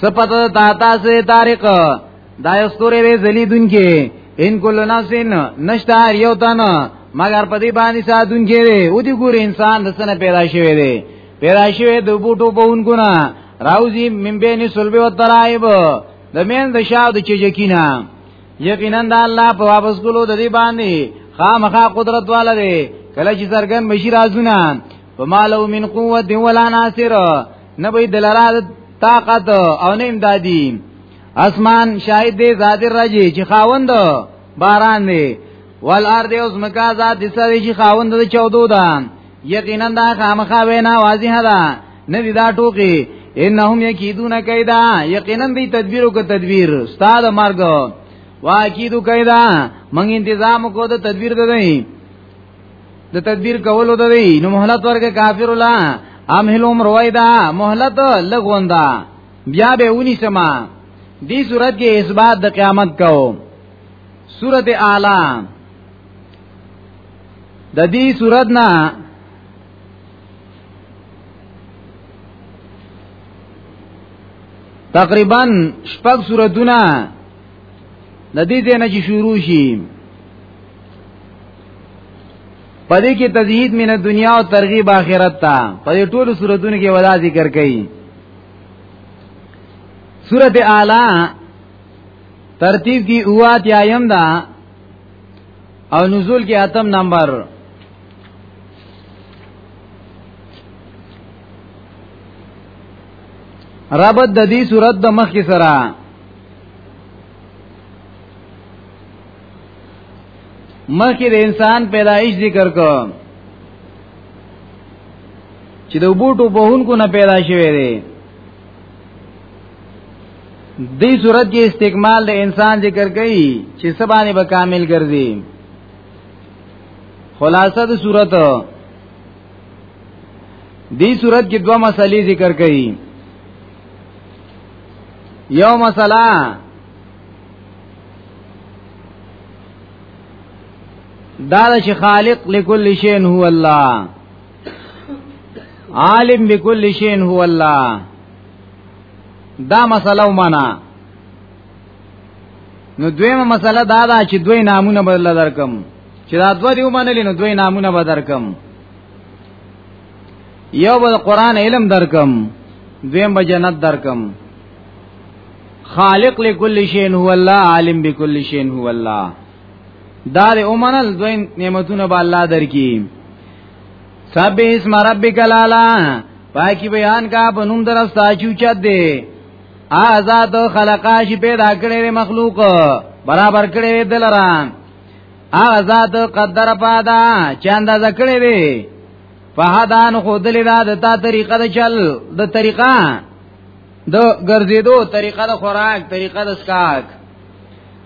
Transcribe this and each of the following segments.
سپتا تا تا سے طارق دا استوره وی زلی دن کې ان کل ناسین نشتا هر یو تن مگر په دې باندې ساتون کې وی او دې ګور انسان د سنه پیدا شوی دی پیدا شوی د بوټو په اونګو نه راوزی من بین سلبی و ترائب د مین د شاو د چجکینا یقینا د الله په واپس کولو د دې باندې خامخا قدرت والا دی کله چې زرګن مشي رازونه په مالو من قوت دی ولا ناصر نه به دلرا طاقت او نه امدادي اسمان شاهد دی ذات راجی چې خاوند باران دی والارض اوس مکا ذات دی چې خاوند د 14 ده یقینا دا خامخا وینا واضحه ده نه دی دا ټوکی انهم یکیدون کیدا یقینا دی تدبیرو کو تدبیر استاد مرګ واکیدو کیدا من انتظام کو د تدبیر ده دی د تدبیر کولو ده دی نو مهلت ورکه کافر الله امهلوم رویدا مهلت لغوندا بیا به ونی سما دی صورت کې اثبات د قیامت کو سورته اعلی د دې صورت نه تقریبا شپږ سورتونه د دې دینه چې شروع شي پدې کې تزهید من دنیا او ترغیب آخرت ته پدې ټولو سورتونو کې ودا ذکر کړي سورته اعلی ترتیب کی اوات یایم دا او نزول کې اتم نمبر ربط د دې صورت د مخ کې سره مخ کې د انسان پیدایش ذکر کو چې د بوټو بهونکو نه پیدا شوی دی دې صورت کې استعمال د انسان ذکر کوي چې سبانه به کامل ګرځي خلاصه د صورت دې صورت کې دوه مسلې ذکر کوي یو مسله دا چې خالق لكل شيء هو الله عالم بكل شيء هو الله دا مسله ومنه نو دویمه مسله دا ده چې دوی نامونه بدل درکم چې دا دوه دی ومنل نو دوی نامونه بدل درکم یو به قران علم درکم دویم به جنت درکم خالق لكل شيء هو الله عالم بكل شيء هو الله دار اومنل دوی نعمتونه به الله درکې سب اسم ربک لالا پاکی بیان کا بنوم در استاچو چت دے آزاد خلقاش پیدا کړی مخلوق برابر کړی دلران آزاد قدر پادا چاند ذکړی وی فهدان خود لیدا د تا طریقه د چل د طریقه د ګرځیدو طریقه د خوراک طریقه د سکاک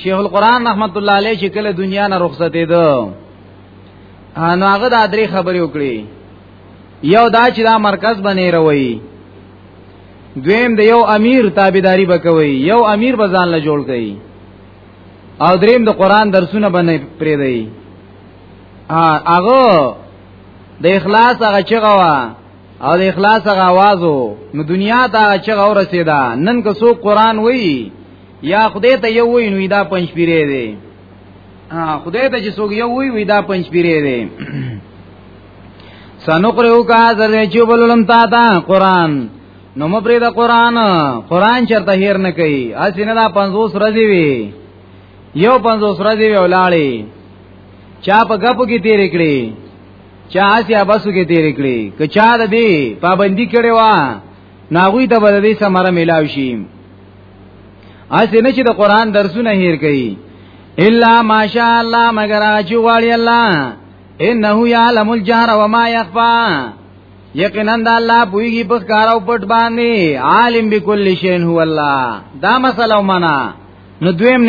شیخ القران رحمت الله علیه چې کله دنیا نه رخصت ده نو هغه د درې خبرې وکړي یو دا چې دا مرکز بنې روي دویم د یو امیر تابعداري وکوي یو امیر به ځان له جوړ کړي او دریم د قران درسونه باندې پرې دی هغه د اخلاص هغه چغه وا او د اخلاص هغه आवाज نو دنیا ته چغه ورسیدا نن که څوک قران وایي یا خدای ته یو وی نو دا پنځ پیری دی ها خدای ته چې څوک یو وی وی دا پنځ پیری دی سنقرئو کا زر چې بولم تا تا قران نو مبرې دا قران قران چرته هیر نه کوي اسینه دا 50 ورځې وی یو 50 ورځې وی ولاړې چا په غپ کې تیر کړې چا اسیا بسو کې تیر کړې که چا د دې پابندي کړې وا ناغوی ته به دې سمره ملاوي شي اسی نه چې د قران درسونه هیر کوي الا ماشاء الله مگر چې غواړي الله انه یعلم الجهر وما يخفى یقینا د الله پویږي په کار او پټ باندې عالم بكل شيء هو الله دا مسله ومنه نو دویم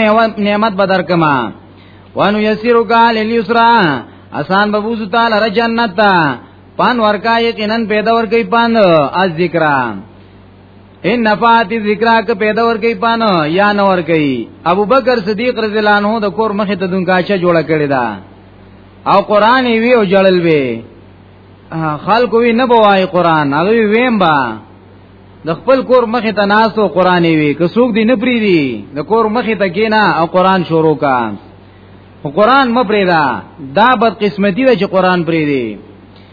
نعمت بدر کما وانو یسیرو کال الیسرا اسان ببوزو تال را جنت تا پان ورکا یقینن پیدا ورکی پاند از ذکران ان نفعت ذکر ک پیدا ور کوي پانه یا نه ور کوي ابو بکر صدیق رضی الله عنه د کور مخه ته دونکاچه جوړه کړی دا او قران وی او جړل وی خلکو وی نه بوای قران هغه ویم با د خپل کور مخه ته ناس او قران وی که څوک دی نه پری دی د کور مخه ته کینا او قران شروع کا قران مپریدا دا بد قسمتی ده چې قران پری دی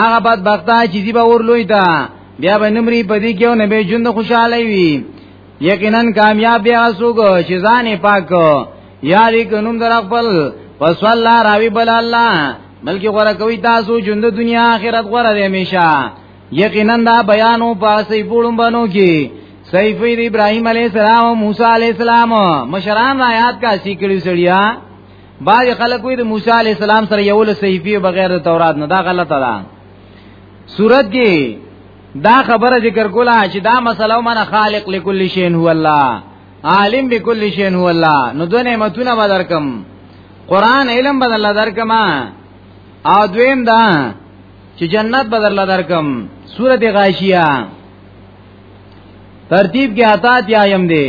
هغه بد بخته چې دی به ور لوی تا بیا به نمرې پدې کې او نه به ژوند خوشاله وي یقینا کامیاب بیا سوګ چې ځان پاک یا دې کنوم در خپل پس الله راوی بل الله بلکې غره کوي تاسو ژوند دنیا آخرت غره دې همیشه یقینا دا بیانو پاسې پړم بنو کې سیف ابراهیم علیہ السلام موسی علیہ السلام مشران آیات کا سیکړی سړیا بعض خلک وی د موسی علی السلام سره یو له صحیفه بغیر د تورات نه دا غلطه ده صورت کې دا خبره ذکر کوله چې دا مسله من خالق لكل شيء هو الله عالم بكل شيء هو الله نو دوه نعمتونه بدرکم قران علم بدل درکم او دویم دا چې جنت بدل درکم سورته غاشیه ترتیب کې آتا تیایم دی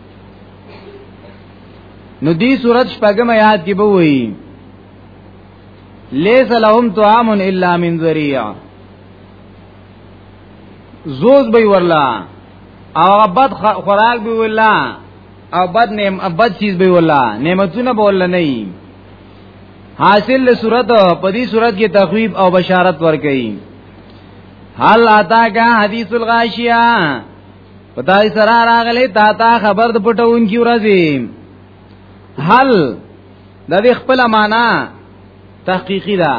نو دی صورت شپږم آیات کې به وایي لیس لهم طعام الا من ذریعہ زوز به ورلا او بد خوراک به ورلا او بد نعم بد چیز به ورلا نعمتونه به ورلا نه حاصل له صورت په دې صورت کې تخویب او بشارت ورکړي حال آتا کا حدیث الغاشیہ پتاي سره راغلي تا تا خبر د پټون کی ورځي حل د دې خپل معنا تحقیقی ده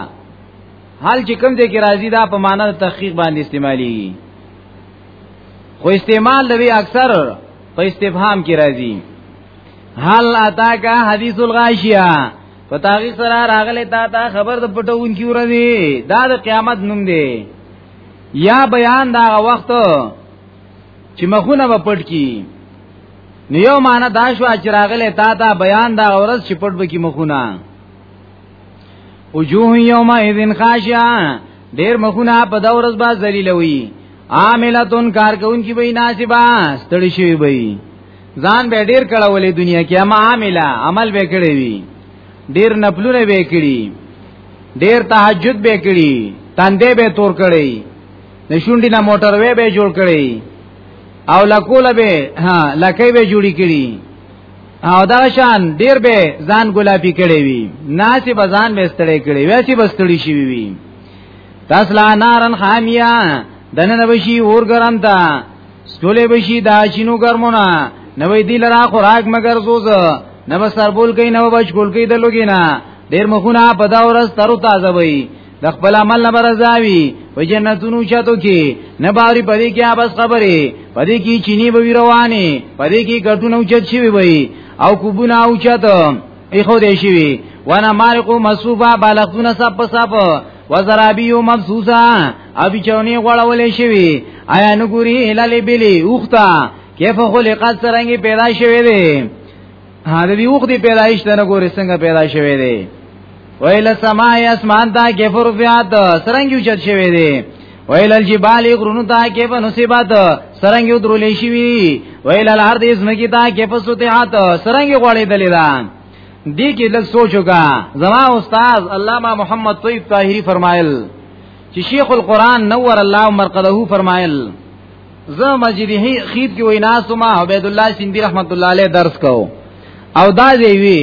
حل چې کوم دې کې راځي دا په معنا د تحقیق باندې استعمالي خو استعمال دوی اکثر په استفهام کې راځي حل اتاک حدیث الغاشیه په تاغي سره راغله تا تا خبر د پټون کی ورځي دا د قیامت نوم دی یا بیان دا وخت چې مخونه به پټ کی نو یو معنا دا شو چې راغله تا ته بیان دا ورځ چې پټ به کی مخونه وجوه یوم اذن خاشعه ډیر مخونه په دا ورځ با ذلیل وي عاملتون کار کوون کی به ناسبا ستړي شي وي ځان به ډیر کړهولې دنیا کې اما عامله عمل به کړی وي ډیر نپلونه به کړی ډیر تهجد به کړی تندې به تور کړی د شونډې نه موټر وې به جوړ کړي او لکول به ها لکې به جوړی کړي او دا شان ډیر به ځان ګلابي کړي وي ناسي بزان به ستړي کړي وېسي بستړي شي وي تاسو لا نارن خامیا دنه نبشي اور ګرم تا سکولې بشي دا شینو ګرمونه نوې دی لرا خوراک مگر زوز نو سربول کین نو بچ کول کین د لوګینا ډیر مخونه په دا ورځ تر تازه وي د خپل عمل نه برزاوی په جنتونو چاتو کې نه باوري پدې کې ابس خبره پدې کې چيني به رواني پدې کې ګټونه اوچت شي وي او کوبونه اوچت ای خو دې شي وي وانا مارقو مصوبه بالغونه سب سب وزرابیو مبسوسا ابي چونی غړولې شي وي آیا نګوري هلالې بلی اوخته کیف خلقت سرنګي پیدا شوه دی ها د دې وخت پیدایش ته نه ګورې څنګه پیدا شوه دی ویل سما اسمان ته کې فرفیات سرنګ یو چت شوه دی ویل الجبال غرونو ته کې په نصیبات سرنګ یو درولې شي وی ویل الارض اسمکی ته کې په سوتحات سرنګ غوړې دلې دا دې کې لږ سوچو کا زما استاد علامه محمد طیب طاهری فرمایل چې شیخ القرآن نور الله مرقده فرمایل زه مسجد خیب کې ویناسو ما عبد الله سیندی رحمت الله علیه درس کو او دا دی وی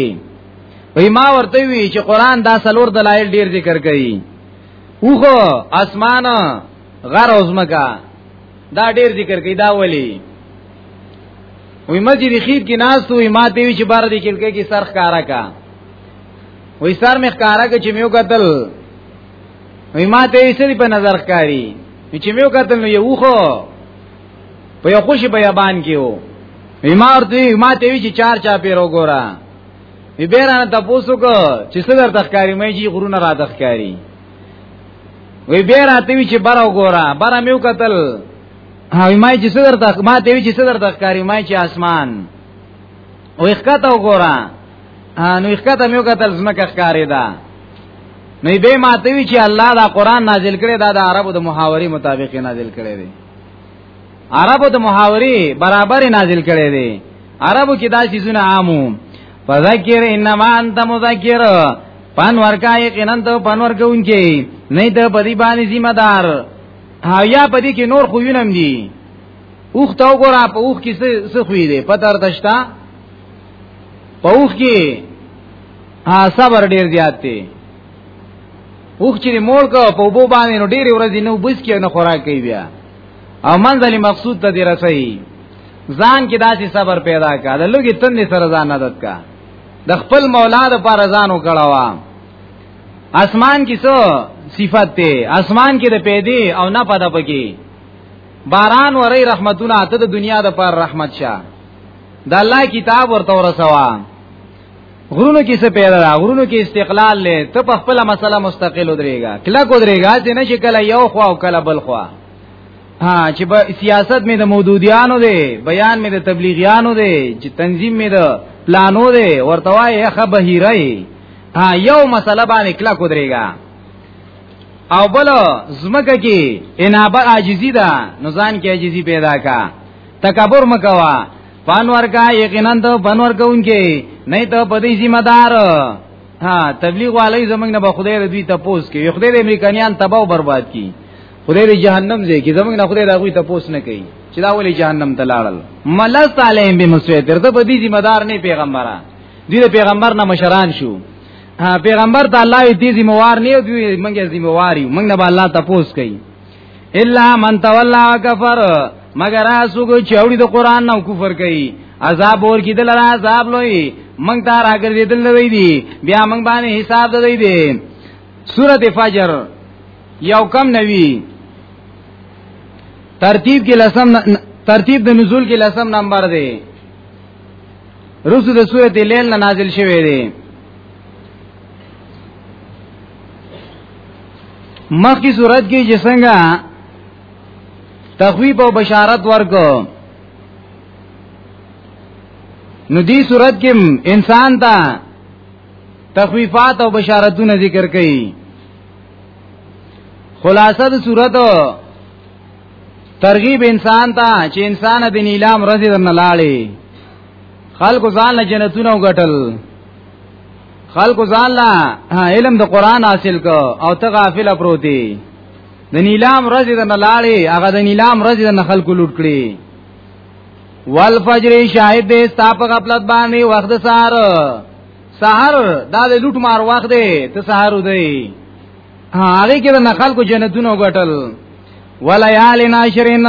وی ما ورته وی چې قران دا سلور دلایل ډیر ذکر کوي اوخه اسمان غر اوزمکا دا ډیر ذکر کوي دا ولی وی مسجد خیب کې ناس تو ما ته وی چې بار دې کې کې سرخ کارا کا وی سر مخ کارا کې چې میو قتل وی ما ته یې سری په نظر ښکاری چې مې وکتل نو یو خو په یو خوشي بیابان کې وو وی ما ورته ما ته وی چې چار چا پیر وګوره وی بیرانه تاسو کو چې صدر تخکاری مې جی غرونه را تخکاری وی بیرانه ته وی چې بار وګوره بار مې وکتل هاوی ما چې صدر تخ ما ته وی چې صدر تخکاری ما چې اسمان او اخکته وګورا نو اخکته مې وکتل زمکه ښکارې ده نو به ماته وی چې الله دا قران نازل کړي دا د عربو د محاوري مطابق نازل کړي دي عربو د محاوري برابر نازل کړي دي عربو کې دا چیزونه عامو فذکر انما انت مذکر پن ورکا یقینا ته پن ورکونکي نه ته پدی باندې ذمہ دار یا پدی کې نور خوینم دي اوخ تا وګوره په اوخ کې څه خوې دي پته ورته شته په اوخ کې صبر ډیر زیات دی اوخ چې مول کو په وبو باندې نو ډیر ورځې نو بس کې نه خوراک کوي بیا او منځلي مقصود ته دی رسي ځان کې داسې صبر پیدا کا د لوګي تند سره ځان عادت کا د خپل مولا د پر ځان وکړوا اسمان کې څو صفت ته اسمان کې د پیدې او نه پد پکې باران ورې رحمتونه ته د دنیا د پر رحمت شه د الله کتاب ورته ورسوا غرونو کې څه پیدا ده غرونو کې استقلال لې ته په خپل مسله مستقل ودرېګا کله کو درېګا چې نشي کله یو خو او کله بل خو ها چې په سیاست مې د مودودیانو دی بیان مې د تبلیغیانو دی چې تنظیم مې د پلانو دی ورته وایې ښه بهیرای ها یو مسله باندې کله کو درېګا او بل زمکه کې انابه عاجزی ده نو ځان کې عاجزی پیدا کا تکبر مکوا پانور کا یقینا ته پانور کوونکې نه ته پدې ذمہ دار ها تبلیغ والی زمنګ نه به خدای ردی ته پوس کې خدای د امریکایان تباہ او برباد کی خدای د جهنم ځای کې زمنګ نه خدای راغوي ته پوس نه کوي چې دا ولې جهنم ته لاړل ملست علیهم بمسویتر ته پدې ذمہ دار نه پیغمبره دې پیغمبر نه مشران شو پیغمبر ته الله دې ذمہوار نه او دوی منګه ذمہواری منګ نه الله تپوس کوي الا من تولى وكفر مگر اسوګو چوڑی د قران نو کفر کوي عذاب ور کی دل عذاب لوی منګ ته راګرځې دل وی دي بیا منګ باندې حساب دوی دي سورۃ فجر یو کم نوی ترتیب کې لسم ترتیب د نزول کې لسم نمبر دی رسو د سورۃ لیل نه نازل شوی دی مخکې سورۃ کې چې څنګه تخویب او بشارت ورکو نو دې سورۃ کې انسان ته تخویفات او بشارتونه ذکر کړي خلاصه د سورۃ ترغیب انسان ته چې انسان د نیلام رضی درنه لاړې خلق ځان له جنتونو غټل خلق ځان له علم د قران حاصل کو او ته غافل پروتي د نیلام رضی درنه لاړې هغه د نیلام رضی درنه خلق لوټ کړي والفجر شاهد دې ستاپ غفلت باندې وخت سار سحر دا د لوټ مار وخت دی ته سحر دی هغه کې د خلکو جنتونو غټل وليال ناشرین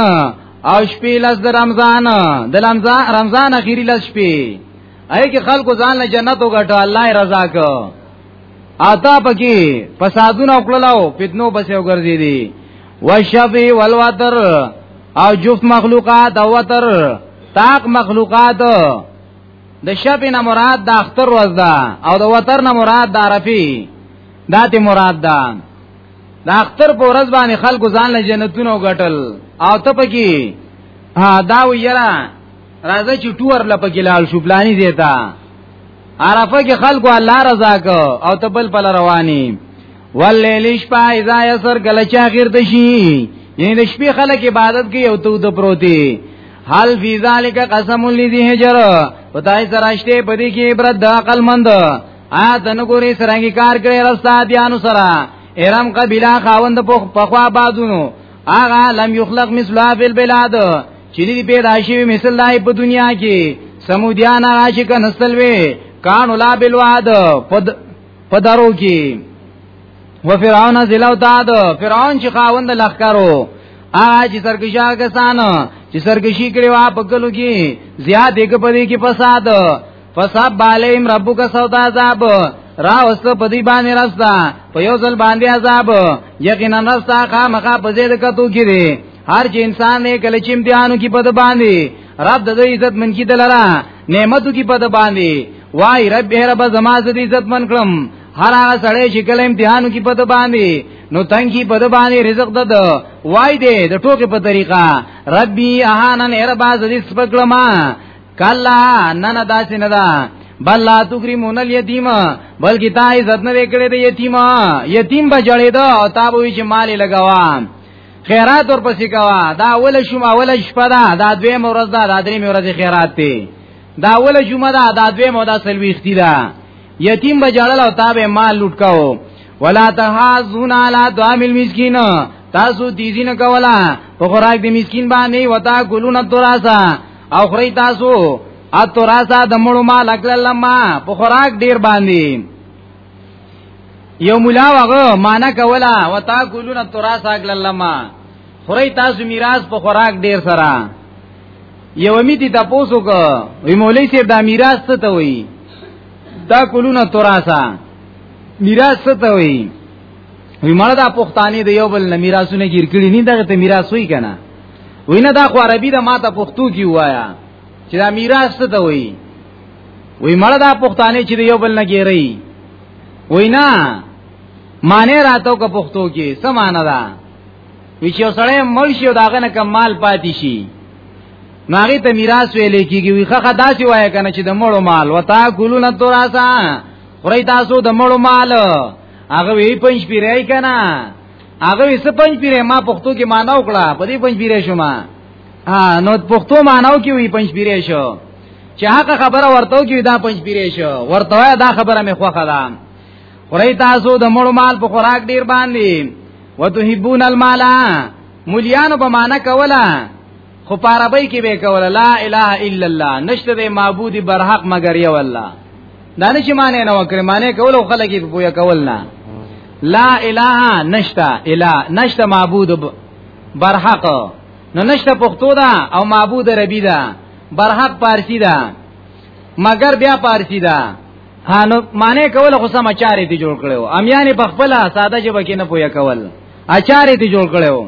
او شپې لس د رمضان د رمضان رمضان اخیری لس شپې اې کې خلکو ځان له جنت وګټو الله رضا کو آتا پکې فسادونه وکړلاو فتنو بسې وګرځې دي وشفی والوتر او جفت مخلوقات او وتر تاق مخلوقات د شپې نه مراد د اختر ورځ ده او د وتر نه مراد د عرفي دا ته مراد ده دا اختر په ورځ باندې خلکو ځان له جنتونو غټل او ته پکې ها دا ویرا راځي چې ټور لپکې لال شو پلاني دیتا عرفه کې خلکو الله رضا کو او ته بل بل رواني واللیل شپه اذا یسر کله چا غیر دشي یعنی د شپې خلک عبادت کوي او ته د پروتي حال فی ذالک قسم لذی هجر پتاي سراشته پدې کې عبرت د عقل مند ا تنګوري سرنګي کار کړي رستا دیانو سره ارم قبیله خاوند په پخوا بازونو اغه لم یخلق مثلا فی البلاد چې دې پیدا شي مثل دای په دنیا کې سمودیان راشي ک نسل وی کان لا بالواد پد پدارو کې و فرعون زلو تا د فرعون چې خاوند لخرو اغه چې سرکشا کسان چې سرکشي کړي وا په کلو کې زیات یک پدې کې فساد فصاب علیهم ربک صوت عذاب را وسله په دی باندې راستا په یو ځل باندې عذاب یقینا راستا خامخا په دې کتو کړي هر چې انسان یې کله چې امتحانو کې په باندې رب د عزت من کې دلرا نعمتو کې په باندې وای رب هر رب زما دې عزت من کړم هر هغه سړی چې کله امتحانو کې په باندې نو تنګي په باندې رزق دد وای دې د ټوکې په طریقه ربي اهانن هر باز دې سپکلما کلا نه نه داسې نه ده بل لا تکرمون الیتیم بلکې تا عزت نه وکړې د یتیم یتیم به جړې دا او تا به چې مال لګاوا خیرات ورپسې کوا دا اول شوم اول شپه دا دا دوی مورز دا دا درې مورز خیرات دی دا اول جمعه دا دا دوی مودا سلويختی دا یتیم به جړل او تا به مال لوټ کاو ولا تحازون علی دعام المسکین تاسو تیزی نه کولا په خوراک د مسکین باندې وتا ګلون تراسا او خری تاسو اتو راسا د مړو مال اکل لما په خوراک ډیر باندې یو مولا وغه معنا کولا وتا کولون تراس اکل لما خری تاسو میراث په خوراک ډیر سره یو میتی تاسو کو وی مولای سی دا میراث څه ته وی دا کولون تراسا میراث څه ته وی وی مړه دا پښتانه د یو بل نه میراثونه ګیر کړی نه دغه ته میراث وی کنه وینه دا خو عربي ده ماته پښتو کې وایا چې دا میراث څه ته وایي وی مړه دا پښتانه چې یو بل نه ګیری وینا معنی راتو که پښتو کې څه معنی ده وی چې سړی مړ شي او داغه نه کمال پاتې شي ناغي ته میراث ویل کیږي وی خخه داسې وای کنه چې د مړو مال وتا کولون تراسا خوري تاسو د مړو مال هغه وی پنځ پیرای کنه هغه یې څه پنځ پیره ما پښتو کې معنا وکړه په دې پنځ پیره شوم ها نو پښتو معناو کې وی پنځ پیره شو چې هغه خبره ورته کې دا پنځ پیره شو ورته دا خبره مې خوخه ده خوري تاسو د مړو مال په خوراک ډیر باندې وتحبون المال مليانو په معنا کوله خو په عربی کې به کوله لا اله الا الله نشته د معبود برحق مگر یو الله دا نه چې معنی نه وکړي معنی کول او خلک په پویا کول نه لا اله نشتا اله نشتا معبود برحق نو نشتا پښتو دا او معبود عربی دا برحق پارسی دا مگر بیا پارسی دا هانو معنی کول خو سم اچارې ته جوړ کړو امیانه په خپل ساده جبه کې نه پویا کول اچارې ته جوړ کړو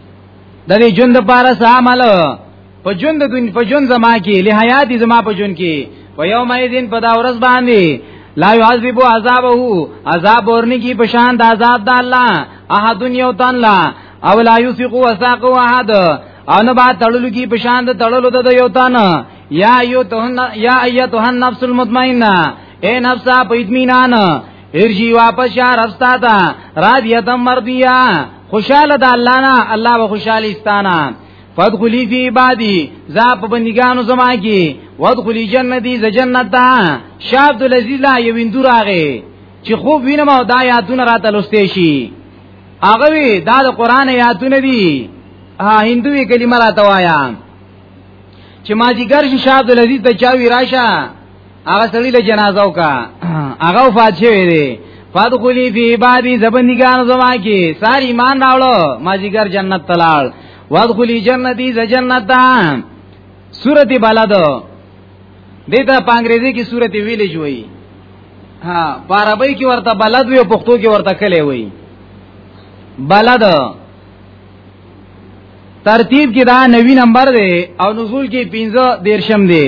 د دې ژوند لپاره څه عمل په ژوند د دنیا په ژوند زما کې له حیات زما په ژوند کې په یو مې دین په دا ورځ باندې لا يعذب عذابه عذاب ورني کی پشان د عذاب د الله احد یو تن لا او لا یثق وثاق احد او نه با تړلو کی پشان د تړلو د یو تن یا ایتهن یا ایتهن نفس المطمئنه اے نفسا په اطمینان ارجی واپس یا رب ستا تا رادیتا مردیا خوشحال دا اللہ نا اللہ و خوشحال استانا فدخلی فی عبادی زا په بندگانو زما کی ودخلی جنتی ز جنت تا شاه عبد العزیز لا یو ویندو راغی چې خوب وینم او دا یادونه راته لسته شي هغه وی دا د قران یادونه دي ها هندوی کلمه راته وایا چې ما جګر شاه عبد العزیز ته چاوی راشه هغه سړی له جنازه وکا هغه وفات شوی دی فادخلی فی عبادی زبندگان زما کی سار ایمان راوړو ما جګر جنت تلال وادخلی جنتی ز جنت سورۃ بلد دیتا په انګریزي کې سورۃ ویلج وایي ها په عربی کې ورته بلد وي او پښتو کې ورته کلی وایي بلد ترتیب کې دا نوی نمبر دی او نزول کې 15 دیرشم دی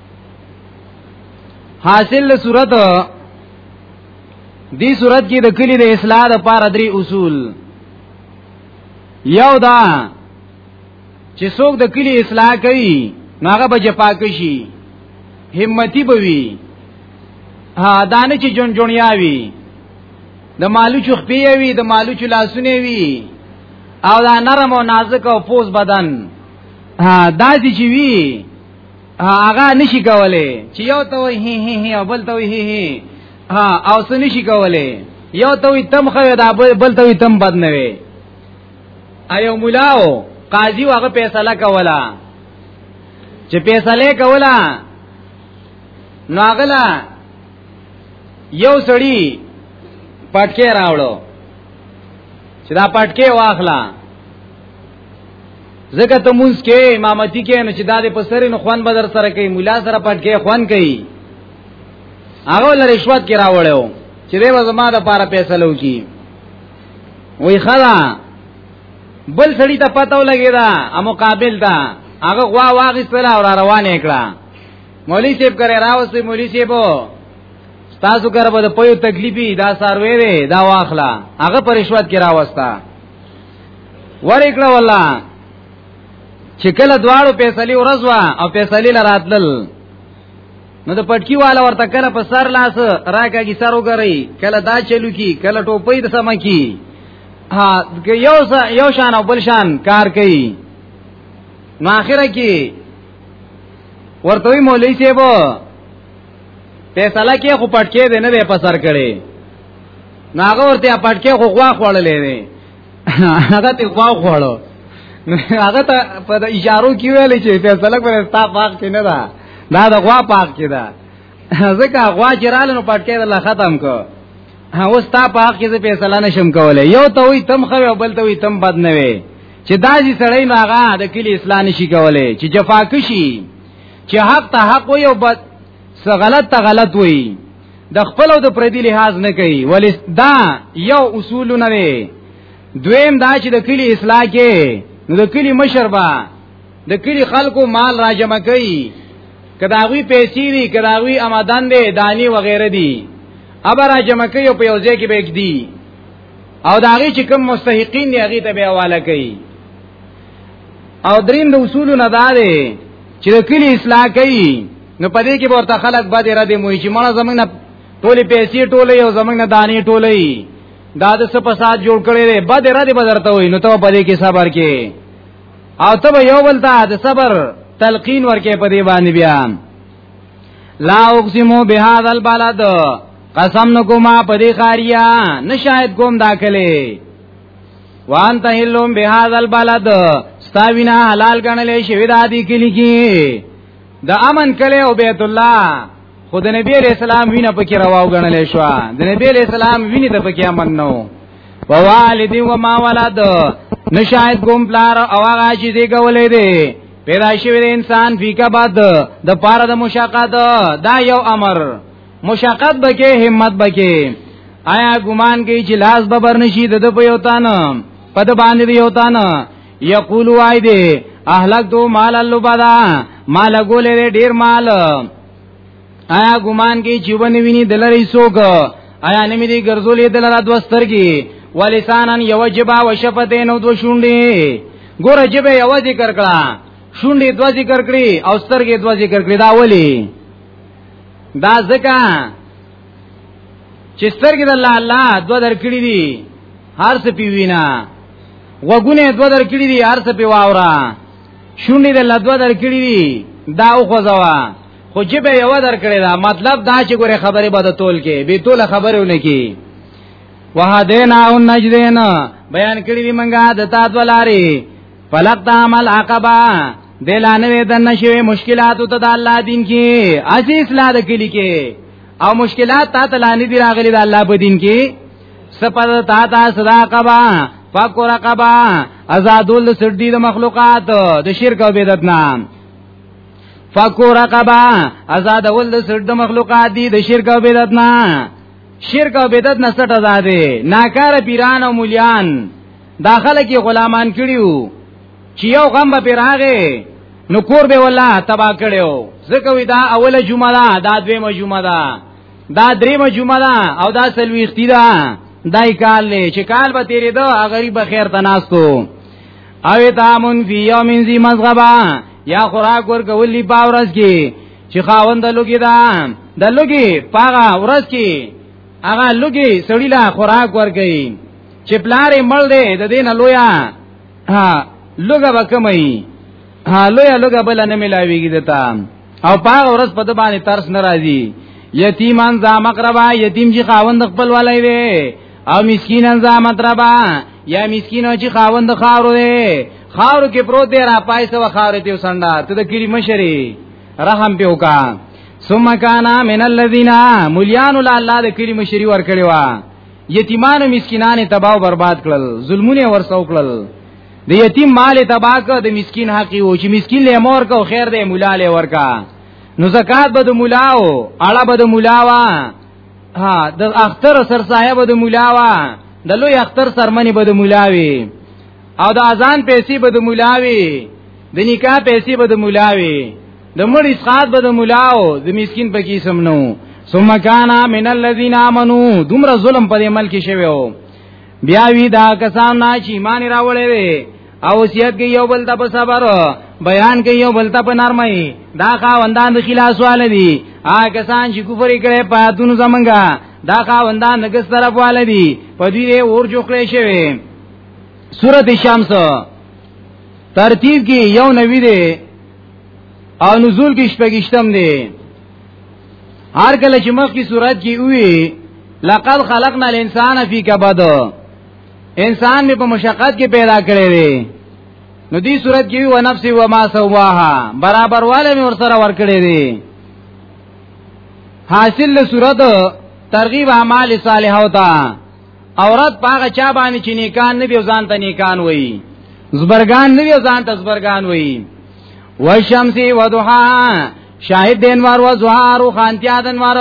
حاصل له صورت دی صورت کې د کلی د اصلاح لپاره درې اصول یو دا چې څوک د کلی اصلاح کوي هغه به جپاک شي همتی به وي ها دانه چې جون جونیا وي د مالو چخپی وي د مالو چ لاسونه وي او دا نرم او نازک او پوز بدن ها دا چې وي هغه نشي کوله چې یو ته وی هی هی هی او بل ته وی هی هی ها او څه نشي کوله یو ته وی تم خو دا بل ته وی تم بد نه وي ایو مولاو قاضي هغه فیصله کوله چې فیصله کوله نو هغه یو سړی پټکې راوړو چې دا پټکې واخلا زکه ته مونږ کې امامتی کې نو چې دا دې په سر نو خوان بدر سره کوي مولا سره پټ کې خوان کوي هغه له رشوت کې راوړیو چې دې زما د پاره پیسې لو کی وای خلا بل سړی ته پته ولګی دا ا مقابل دا هغه غوا واغستله او را روانه کړه مولوی صاحب کرے راوستي مولوی صاحب تاسو کار به په یو تکلیفي دا ساروي دا واخلا هغه پر رشوت کې راوستا ورکړه ولا چې کله دواړو پیسلی ورځوا او پیسلی لراتل نو د پټکی والا ورته کله په سر لاس راکاږي سر وګري کله دا چلو کی کله ټوپې د سم کی ها یو یو شان او بل شان کار کوي نو اخره کې ورته وی مولوی صاحب فیصله کې خو پټکې دی نه په سر کړي ناغه ورته پټکې خو غوا خوړلې دی هغه ته خوا غواړو هغه ته په اشارو کې ویل چې فیصله کوي ستا پاک کې نه ده دا د غوا پاک کې ده ځکه غوا چې رالنو پټکې الله ختم کو هو ستا پاک کې فیصله نشم کولای یو ته وي تم خو بل ته وي تم بد نه وي چې دا چې سړی ناغه د کلی اسلام شي کولای چې جفاکشي چې حق ته حق وي او بد څه غلط ته غلط وي د خپل او د پردي لحاظ نه کوي ولی دا یو اصول نه وي دویم دا چې د کلی اصلاح کې نو د کلی مشر با د کلی خلکو مال راجم کوي کداوی پیسې دي کداوی آمدن دي دانی وغیره دي ابر راجم کوي په یو ځای کې به کدي او دا غي چې کوم مستحقین دی هغه ته به حواله کوي او دریم د اصول نه دا دی چې د کلی اصلاح کوي نو پدې کې ورته خلک بد را دي موي چې مړه زمنګ نه ټولې پیسې ټولې او زمنګ نه دانې ټولې دا د څه فساد جوړ کړي دي بد را دي بدرته وي نو ته پدې کې صبر کې او ته یو بل ته د صبر تلقین ورکې پدې باندې بیا لا اقسمو بهذا البلد قسم نکوما پدې خاریا نشاهد کوم داخله وان ته لوم بهذا البلد ستاوینا حلال غنلې شوی د دې کلی کې د امن کله او بیت الله خو د نبی علیہ السلام وینه پکې رواو غنلې شو د نبی علیہ السلام وینه ته پکې امن نو ووالد و ما ولد نشاید ګم پلار او هغه چې دی ګولې دی پیدا شوی د انسان فیکا بعد د پاره د مشقت دا یو امر مشقت بکې همت بکې آیا ګمان کوي چې لاس ببر نشي د په یو تان په د باندې یو تان یقول وای دی اهلک دو مال اللبدا مال ګولې ډیر مال آیا ګمان کې چوبن ویني دلری سوګ آیا نمی دی ګرځولې دلرا دوسترګي ولسانن یو جبا وشفتین او دو شونډي ګور جبه یو ذکر کړه شونډي دو ذکر کړي او سترګې دو ذکر کړي دا ولی دا ځکه چې سترګې د الله الله دو درکړي دي هر څه پیوینا وګونه دو درکړي دي هر څه پیواورا شونډې د الله دو درکړي دي دا او خوځوا خو چې به یو درکړي دا مطلب دا چې ګوره خبره به د تول کې به تول خبره ونه کې وهدینا او نجدینا بیان کړی دی منګه د تاسو لاري فلقت عمل عقبہ دلانوې د نشوي مشکلاتو ته د الله دین کې عزیز لا د کلی کې او مشکلات تا ته لانی دی راغلي د الله په دین کې سپد تا تا صدا قبا فق رقبا ازادول سړدی د مخلوقات د شرک او بدعت نام فق رقبا ازادول د سړد مخلوقات دی د شرک او بدعت نه شرک او بدعت نه سټ آزادې ناکاره پیران او مليان داخله کې غلامان کړیو چې یو غم به راغې نو کور به والله تبا کړو ځکه وی دا اوله جمعه ده دا دویمه جمعه ده دا دریمه جمعه ده او دا سلويختی ده دای کال له چې کال به تیرې ده غریب خیر تناستو او تامن فی یوم ذی مزغبا یا خوراک ورکولی باورز کی چې خاوند لوګي دا د لوګي پاغه ورځ کې هغه لوګي سړی لا خوراک ورګي چې پلارې مړ دی د دینه لویا ها لوګه وکمای ها لویا لوګه بل نه ملاویږي دتا او پاغ ورځ په د باندې ترس ناراضي یتیمان ذا مقربا یتیم چې خاوند خپل ولای وي او مسکینان ذا مطربا یا مسکینو چې خاوند خارو دی خارو کې پروت دی را پای سو خارو ته وسندا ته د کلی مشری رحم په وکا ثم کانا من الذین مليان الله د کلی مشری ور کړی و یتیمان او مسکینان تباہ او برباد کړل ظلمونه ورسو کړل د یتیم مال تباہ کړ د مسکین حق او چې مسکین له مور کو خیر دې مولا له ورکا نو زکات به د مولا او اړه به د مولا وا ها د اختر سر صاحب د مولا وا د لوی اختر سرمنی به د مولا وی او د اذان پیسې به د مولاوي د نکاح پیسې به د مولاوي د مړ اسقات به د مولاو د مسكين په کې سم نو ثم كان من الذين امنوا دومره ظلم په دې ملک شویو بیا وی دا کسان نه چې ایمان راوړې وي او وصیت کوي یو بل ته په صبر بیان کوي یو بل ته په نرمۍ دا خاوندان د خلاص وال دي آ کسان چې کفر کړي په دونو زمنګا دا خاوندان د کس طرف وال دي په دې اور جوړ کړی شوی سورت شمس ترتیب کې یو نوی دی او نزول کې شپږشتم دی هر کله چې مخ کی صورت کې وی لقد خلقنا الانسان فی کبد انسان می په مشقت کې پیدا کړی دی نو دې صورت کې و نفس و ما سواها برابر والے می ور سره ور کړی دی حاصل صورت ترغیب اعمال صالحه او ته عورت پاغه چا باندې چې نیکان نه دی ځان ته نیکان وایي زبرګان نه دی ځان ته زبرګان وایي والشمس وضحا شاهد د انوار و زهار او خانتیا د انوار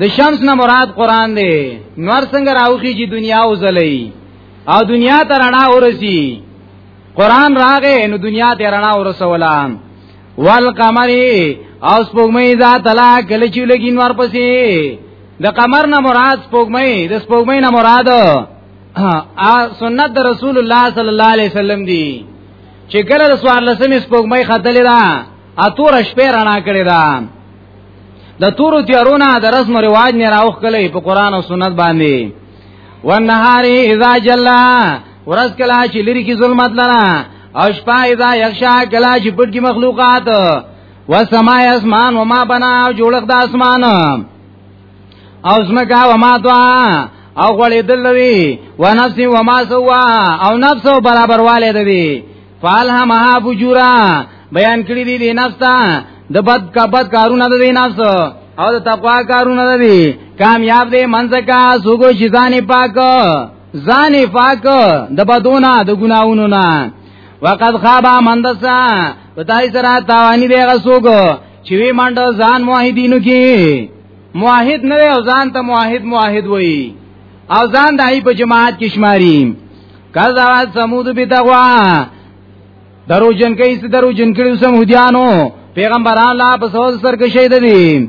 د شمس نه مراد قران دی نور څنګه راوخی چې دنیا وزلې او دنیا ته رڼا ورسی قران راغې نو دنیا ته رڼا ورسولا والقمر او سپوږمۍ ذات لا کله چې لګین ور پسې د قمر نه مراد سپوږمۍ د سپوږمۍ نه مراد ا سنت د رسول الله صلی الله علیه وسلم دی چې کله د سوار لسمې سپوږمۍ خدلې ده اتور شپه رڼا کړې ده د تورو تیارونه د رسم او رواج نه راوخ کله په قران او سنت باندې والنهار اذا جلا ورځ کله چې لری کی ظلمت لره او شپه اذا یخشا کله چې پټ کی مخلوقات والسماء اسمان وما بنا او جوړخ د اسمان او زمکا وما دوا او غړې دلوي ونفس وما سوا او نفس برابر والے دوي فالهمها فجورا بیان کړی دی دی نفس ته د بد کا بد کارونه د دی نفس او د تقوا کارونه د دی کامیاب دی منځکا سوګو شیزانی پاک ځان پاک د بدونه د ګناونو نه وقد خاب من دسا پدای سره تاوانی به غسوګ چې وی منډه ځان موحدینو کې موحد نه او ځان ته موحد موحد وای او ځان دای په جماعت کې شماري کذا سمود بی تقوا درو جن کې است درو جن کې سمودیانو پیغمبران لا په سوز سر کې شهید دي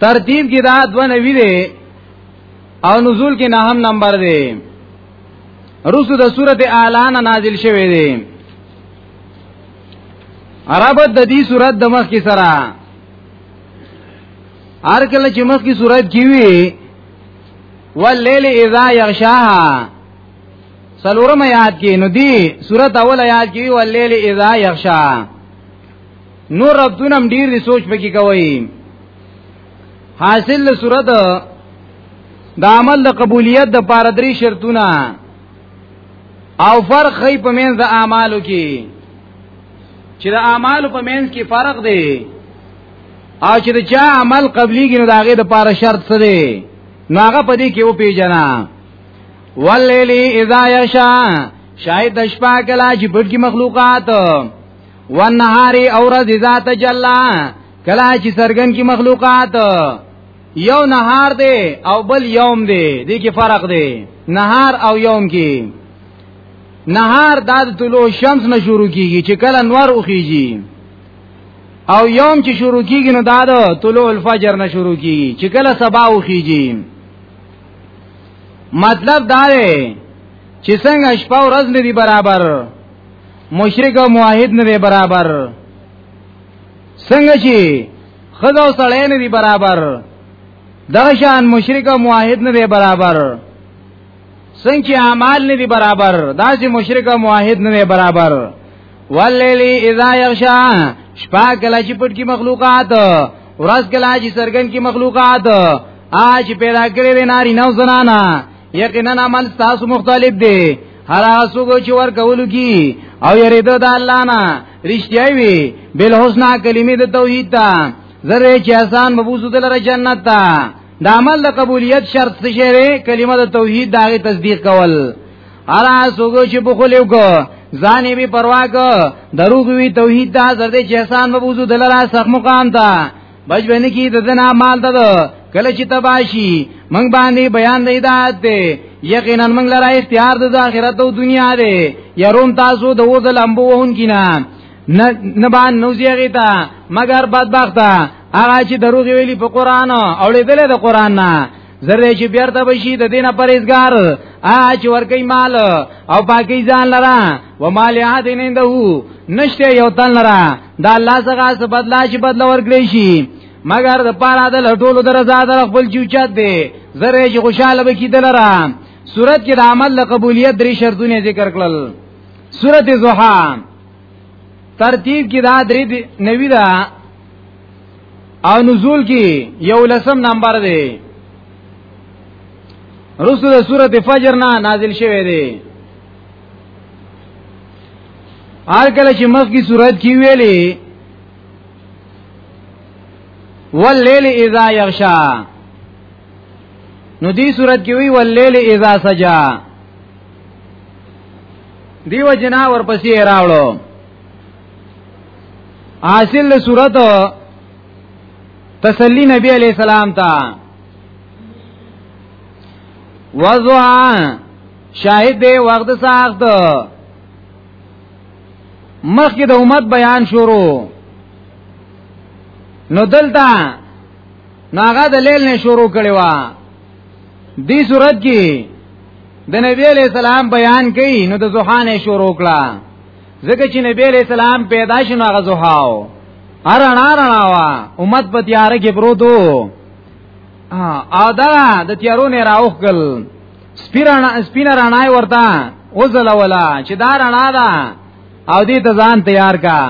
ترتیب کې دا دو نوی دی او نزول کې نهم نمبر دی رسو د سورته اعلان نازل شوه دی عربت د دې سورته د مخ کې سره هر کله چې مخ کې سورته کیوي واللیل اذا یغشاها سلورم یاد کې نو دی سورته اول یاد کې وللیل اذا یغشا نور ربونم ډیر دی سوچ پکې کوي حاصل صورت د عمل د قبولیت د پاره درې شرطونه او فرق هي په منځ د اعمالو کې چې د اعمالو په منځ کې فرق دی او چې د چا عمل قبليږي نو داغه د پاره شرط څه دی نو هغه په دې کې و پیژنه واللیل اذا یشا شاید شپه کلا چې بډګي مخلوقات والنهار اور ذات جلا کلا چې سرګن کی مخلوقات یو نهار دی او بل یوم دی دې کې فرق دی نهار او یوم کې نهار د طلوع شمس نه شروع کیږي چې کله نور اوخیږي او یوم چې شروع کیږي نو دا د طلوع الفجر نه شروع کیږي چې کله سبا اوخیږي مطلب دا دی چې څنګه شپه او ورځ نه دی برابر مشرک او موحد نه دی برابر څنګه چې خدا او سړی نه دی برابر دا شان مشرک او موحد نه دی برابر څنګه چې اعمال نه دی برابر دا چې مشرک او موحد نه دی برابر واللیل اذا یغشا شپه کله چې پټ کی مخلوقات ورځ کله چې سرګن کی مخلوقات اج پیدا کړی دی ناری نو زنانا یقینا عمل تاسو مختلف دی هر هغه کو چې ور کولو کی او یریدو د الله نه رښتیا وی بل حسنا کلمې د توحید ته زره چې آسان مبوسو دلره جنت ته د عمل د قبولیت شرط څه شی کلمه د توحید دغه تصدیق کول ارا سوګو چې په خلیو کو ځان یې به پروا کو دروغ وی توحید دا زر دې چې احسان مبوزو دلرا سخ مقام تا بچ باندې کی ددنا مال دد کله چې تباشی من باندې بیان دی دات دی یقینا من لرا اختیار د آخرت او دنیا دی یروم تاسو د وځل امبو وون کینا نه باندې نوځیږي تا مگر بدبخته هغه چې دروغ ویلي په قران او لیدل د قران نه زره چې بیرته بشي د دینه پرېزګار اج ورکی مال او پاکی ځان لرا و مال یاد نه ده نشته یو تن لرا دا الله څنګه څه بدلا چې بدلا ورګړي شي مگر د پاره د لټولو درزا در خپل چوچات دی زره چې خوشاله بکی دلرا صورت کې د عمل قبولیت درې شرطونه ذکر کړل صورت زوحا ترتیب کې دا درې نوی دا او نزول کی یو لسم نمبر دی رسو د سورته فجر نه نازل شوه دی آل کله چې مخ کی صورت کی ویلې واللیل اذا یغشا نو دی صورت کی وی واللیل اذا سجا دیو جنا ورپسې راوړو حاصل له صورت تسلی نبی علیہ السلام تا وضعا شاهد دی وقت ساخت مخکې د امت بیان شروع نو دلته نو هغه د لیل نه شروع کړي وا دی صورت کې د نبی علیہ السلام بیان کړي نو د زوحانه شروع کړه ځکه چې نبی علیہ السلام پیدا شنو هغه زوهاو ارنا رنا وا امت په تیار کې پروتو ا دا د تیارو نه راوخل سپیرنا سپینا رانای ورتا وزل ولا چې دا رنا دا او دې ته ځان تیار کا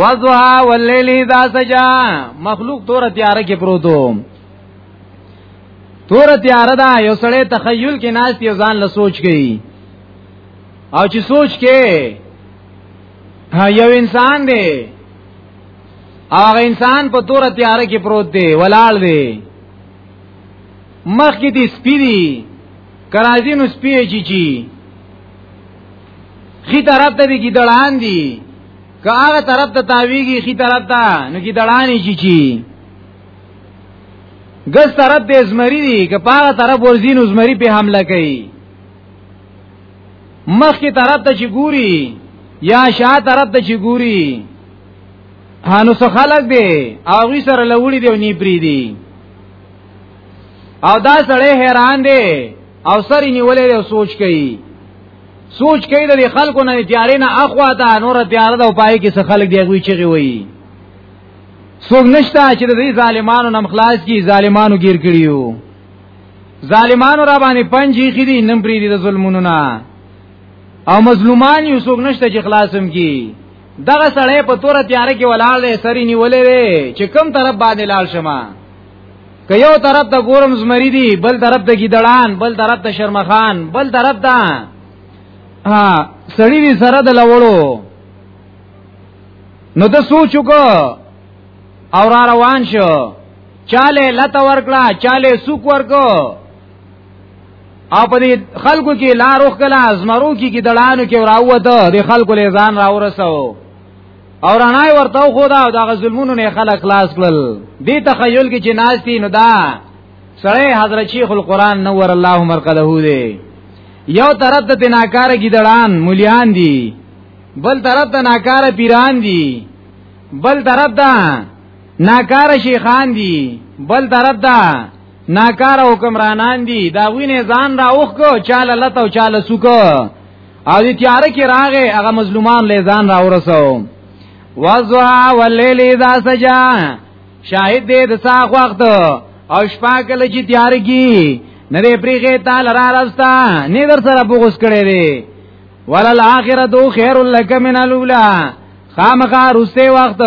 وضحا واللیل اذا سجا مخلوق تور تیار کې پروتو تور تیار دا یو سړی تخیل کې ناس یو ځان له سوچ گئی او چې سوچ کې یو انسان دی هغه انسان په تور تیار کې پروت دی ولاړ دی مخ کې دې سپی دی کرازی نو سپی چی چی خی طرف ته دی کی دړان دی که هغه طرف ته تاویږي خی طرف ته نو کی دړان چی چی ګس طرف دې زمری دی که پاغه طرف ورزین زمری په حمله کوي مخ کی طرف ته چې ګوري یا شا طرف ته چې ګوري هانو څه خلق دی هغه سره لوړی دی او نی پری دی او دا سړی حیران دی او سری نیولې دی او سوچ کوي سوچ کوي د خلکو نه تیارې نه اخوا ته نور تیار ده او پای کې څه خلک دی غوي چغي وي څوک نشته چې د ظالمانو نم خلاص کی ظالمانو گیر کړیو ظالمانو را باندې پنځه خېدي نن پری دي د ظلمونو نه او مظلومان یو څوک نشته چې خلاصم کی دغه سړی په تور تیار کې ولاړ دی سری نیولې دی چې کم طرف باندې لاړ شمه که یو طرف ته ګورم زمری دی بل طرف ته گیدړان بل طرف ته شرمخان بل طرف ته ها سړی دی سره د لوړو نو ته سوچ وکړه او را روان شو چاله لته ورکړه چاله سوق ورکو او په دې خلکو کې لار وکړه زمرو کې کې دړانو کې راوته د خلکو له ځان راورسو او رانای ورته خو دا دغه ظلمونو نه خلک خلاص کړل دې تخیل کې چې ناز دي نو دا سړی حضرت شیخ القرآن نور الله مرقده دی یو طرف ته ناکاره کې دړان مليان دي بل طرف ته ناکاره پیران دي بل طرف ته ناکار شیخان دي بل طرف ته ناکار حکمرانان دي دا وینه ځان را اوخ کو چاله لته او چاله سوکو او دې تیار کې راغې هغه مظلومان له ځان را ورسو وزوا واللیل اذا سجا شاهد دې د ساخ وخت او شپه کله چې تیار کی نه دې پریږه تعالی را راستا نه در سره بغوس کړي دي ولل اخرته خیر لک من الاولى خامخا روسته وخت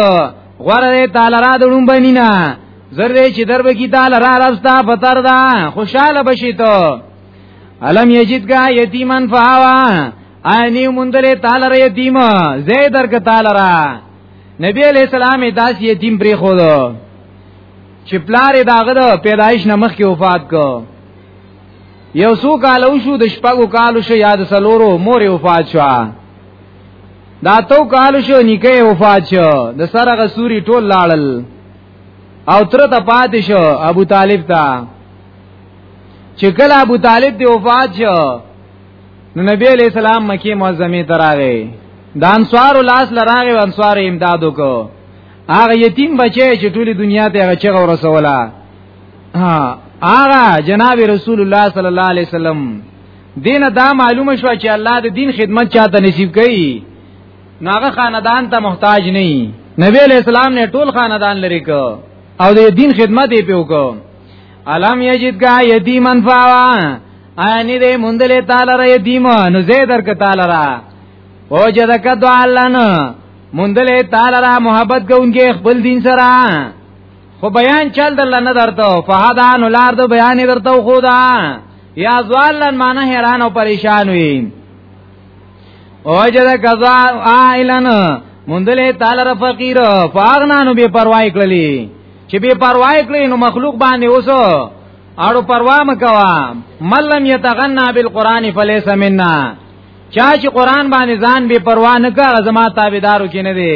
غوړه دې تعالی را دړم بنینا زر دې چې درب کی تعالی را رستا پتر دا خوشاله بشی ته علم یجد کا یتیمن فاوا انی مندلې تعالی را یتیم زې درک تعالی را نبی علیہ السلام داس یتیم پری خو دو چې پلار داغه د پیدایش نمخ کې وفات کو یو سو کالو شو د شپږو کالو شو یاد سلورو مور وفات شو دا تو کال شو نکه وفات شو د سره غسوري ټول لاړل او تر ته پات شو ابو طالب ته چې کله ابو طالب دی وفات شو نو نبی علیہ السلام مکی معظمه تراغه د انصار لاس لراغه او انصار امداد وکړو هغه یتیم بچی چې ټوله دنیا ته هغه چغه ورسوله هغه جناب رسول الله صلی الله علیه وسلم دینه دا معلومه شو چې الله د دین خدمت چاته نصیب کوي نو هغه خاندان ته محتاج نه نبی علیہ السلام نه ټول خاندان لري کو او د دین خدمت یې پیو کو علم یجد کا یتیمن فاوا انی دې مندلې تعالی را یتیم نو زه درک تعالی را او جدک دعا الله نو مندلې تعالی را محبت کوونکې خپل دین سره خو بیان چل د الله نه درته په هدا نو لار د بیان درته خو دا یا ځوالن معنی حیران او پریشان وي اوجد کذا عائلن مندلې تعالی را فقیر فاغنانو به پروايي کړلې چې به پروايي کړې نو مخلوق باندې اوسو اړو پروا مکوا ملم یتغنا بالقران فلیس منا چا چې قران باندې ځان به پروا نه کا زما تابعدارو کې نه دي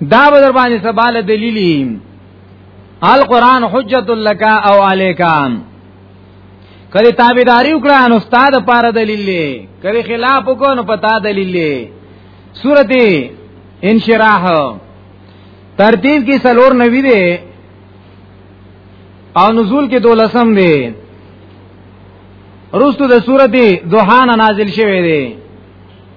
دا به در باندې سباله دلیلی القرآن حجت لک او علیکا کله تابعداري وکړه نو استاد پاره دلیل لې کله خلاف وکړو نو پتا دلیل لې سورته انشراح ترتیب کې سلور نوی دی او نزول کې دولسم دی رستو د سورته دوحان نازل شوه دی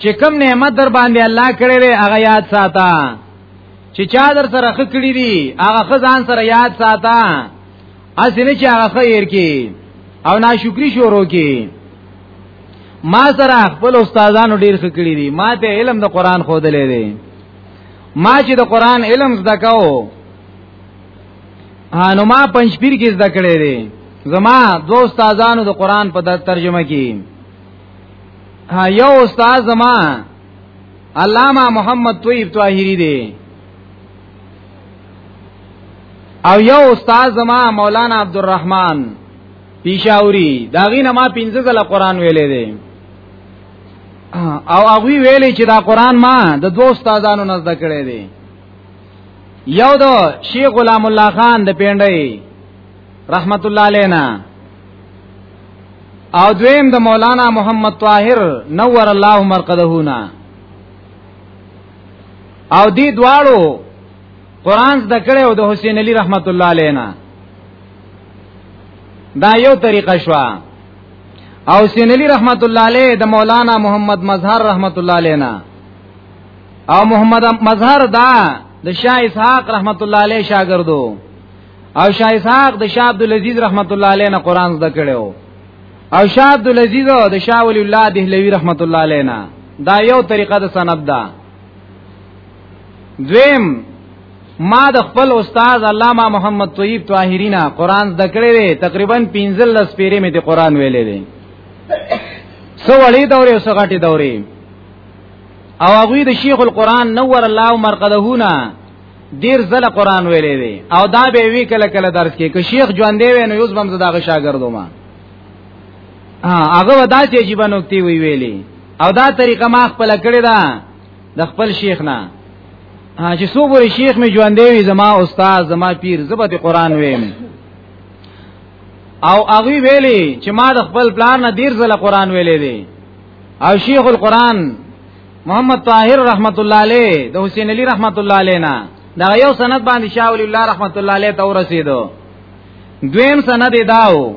چې کوم نعمت در باندې الله کړی دی هغه یاد ساته چې چا در سره خکړی دی هغه خزان سره یاد ساته اسنه چې هغه خیر کی او ناشکری شروع کی ما سره خپل استادانو ډیر خکړی دی ما ته علم د قران خو دلې دی ما چې د قران علم زده کاو هانو ما پنځپیر کې زده کړې دي زما دوه استادانو د قران په ترجمه کې یو استاد زما علامه محمد طیب طاهری دی او یو استاد زما مولانا عبدالرحمن پیشاوری داغی نه ما پنځه ځله قران ویلې دی او هغه ویلې چې دا قران ما د دوه استادانو نه زده کړی دی یو د شیخ غلام الله خان د پینډې رحمت الله علینا او دویم د مولانا محمد طاهر نور الله مرقده نه او دی دواړو قران د کړه او د حسین علی رحمت الله علینا دا یو طریقه شو او حسین علی رحمت الله علیه د مولانا محمد مظهر رحمت الله علینا او محمد مظهر دا د شاه اسحاق رحمت الله علیه شاګردو او شاه اسحاق د شاه عبد العزيز رحمت الله عليه نه قران زده کړو او شاه عبد العزيز د شاه ولي الله دهلوي رحمت الله عليه نه دا یو طریقه د سند ده دویم ما د خپل استاد علامه محمد طیب طاهری نه قران زده کړی دی تقریبا 15 لس پیری مې د قران ویلې دی سو وړي دورې او سغټي دورې او هغه د شیخ القران نور الله مرقدهونه ډیر زله قران ویلې وی او دا به وی کله کله درس کې که شیخ ژوند دی وینو یوز بم زداغه شاګردو ما هغه ودا چې عجیب نوکتی وی ویلې او دا طریقه ما خپل کړی دا د خپل شیخ نه چې څو ګوري شیخ می ژوند دی وی زما استاد زما پیر زبد قران ویم او هغه ویلي چې ما د خپل پلان نه ډیر زله قران ویلې دي او شیخ القران محمد طاهر رحمت الله علیه د حسین علی رحمت الله علیه نه دا یو سند باندې شاه ولی الله رحمت الله علیه ته ورسېدو دویم سند داو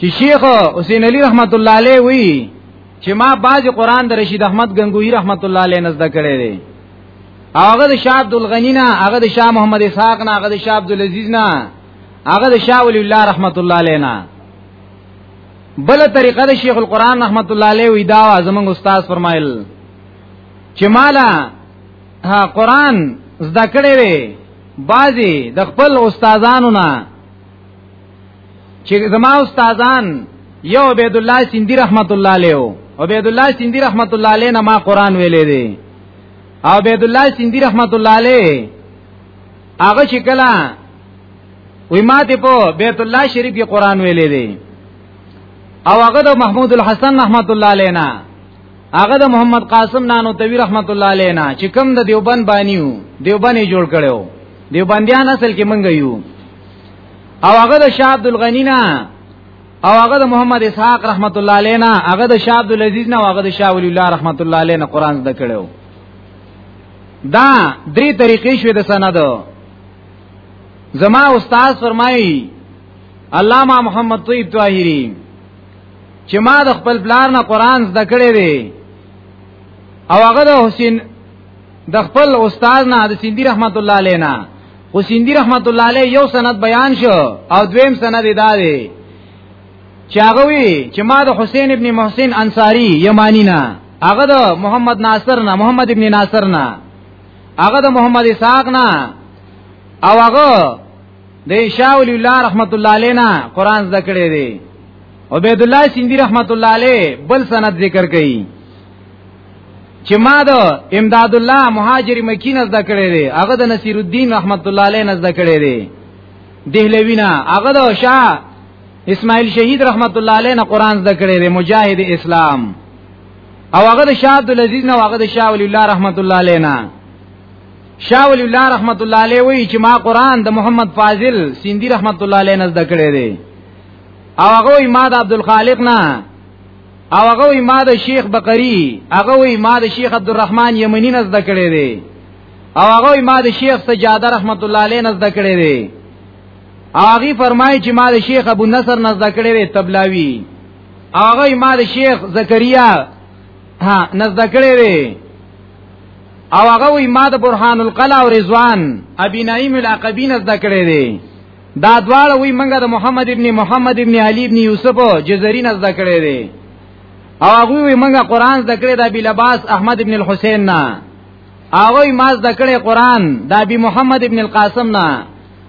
چې شیخ حسین علی رحمت الله علیه وی چې ما باج قران د رشید احمد غنگوی رحمت الله علیه نزد کړی دی هغه د شاه عبد الغنی نه هغه د شاه محمد اسحاق نه هغه د شاه عبد العزيز نه هغه د شاه ولی الله رحمت الله علیه نه بل طریقه د شیخ القران رحمت الله علیه وی دا زمنګ استاد فرمایل چې مالا ها قران زده کړی وی بازي د خپل استادانو نه چې زما استادان یو عبد الله سیندی رحمت الله علیه عبد الله سیندی رحمت الله علیه نه ما قران ویلې دي او عبد الله سیندی رحمت الله علیه هغه چې کله وی ما ته په بیت الله شریف کې قران ویلې دی او هغه د محمود الحسن رحمت الله علینا هغه د محمد قاسم نانو توی رحمت الله علینا چې کوم د دیوبند بانیو دیوبند جوړ کړو دیوبندیان اصل کې منګ یو او هغه د شاه عبد الغنی نه او هغه د محمد اسحاق رحمت الله علینا هغه د شاه عبد العزيز نه هغه د شاه ولی الله رحمت الله علینا قران زده کړو دا درې طریقې شوې د سندو زما استاد فرمایي علامه محمد طیب طاهری چې ما د خپل پلار نه قران زده کړی دی او هغه د حسین د خپل استاد نه د سیندی رحمت الله علیه نه حسین دی رحمت الله علیه یو سند بیان شو او دویم سند ادا دی چاغوی چې ما د حسین ابن محسن انصاری یمانی نه هغه د محمد ناصر نه محمد ابن ناصر نه هغه د محمد اسحاق نه او هغه د شاه ولی الله رحمت الله علیه نه قران زده کړی دی عبید الله سیندی رحمت الله علیه بل سند ذکر کړي چې ما د امداد الله مهاجر مکی نه زده کړی دی هغه د نصیر الدین رحمت الله علیه نه زده کړی دی دهلوی نه هغه د شاه اسماعیل شهید رحمت الله علیه نه قران زده کړی دی مجاهد اسلام او هغه د شاه عبد العزيز نه هغه د شاه ولي الله رحمت الله عليه نه شاه ولي الله رحمت الله عليه وی چې ما قران د محمد فاضل سیندی رحمت الله عليه نه زده کړی دی او هغه ما د عبد الخالق نه او هغه ما د شیخ بقری هغه ما د شیخ عبدالرحمن یمنی نه زده کړی دی او هغه ما د شیخ سجاده رحمت الله علیه نه زده کړی دی هغه فرمایي چې ما د شیخ ابو نصر نه زده کړی دی تبلاوی هغه ما د شیخ زکریا ها نزد کړی وی او هغه وی ما د برهان القلا او رضوان ابي نعیم العقبی نزد کړی دی دا دواړه وی منګه د محمد ابن محمد ابن علی ابن یوسف جزری نزد کړی دی او هغه وی منګه قران زده کړی د ابي لباس احمد ابن الحسین نه هغه ما زده کړی قران د ابي محمد ابن القاسم نه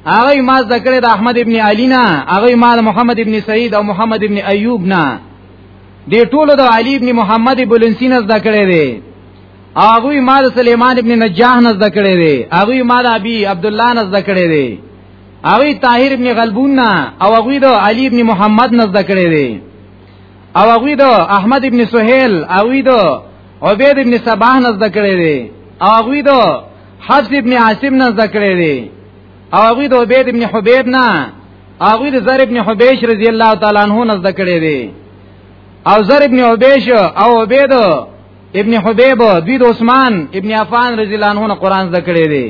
هغه ما ذکر د احمد ابن علی نه هغه ما محمد ابن سعید او محمد ابن ایوب نه دی ټولو د علی ابن محمد بولنسی نه ذکر دی هغه ما د سليمان ابن نجاح نه ذکر دی هغه ما د ابي عبد الله نه ذکر دی هغه طاهر ابن غلبون نه او هغه د علی ابن محمد نه ذکر دی او هغه د احمد ابن سهيل هغه د عبید ابن صباح نه ذکر دی او هغه د حفظ ابن عاصم نه ذکر دی او هغه د عبید ابن حبیب نه هغه د زر ابن حبیش رضی الله تعالی عنہ نه ذکر دی او زر ابن حبیش او عبید ابن حبیب دوی د عثمان ابن عفان رضی الله عنه قرآن ذکر دی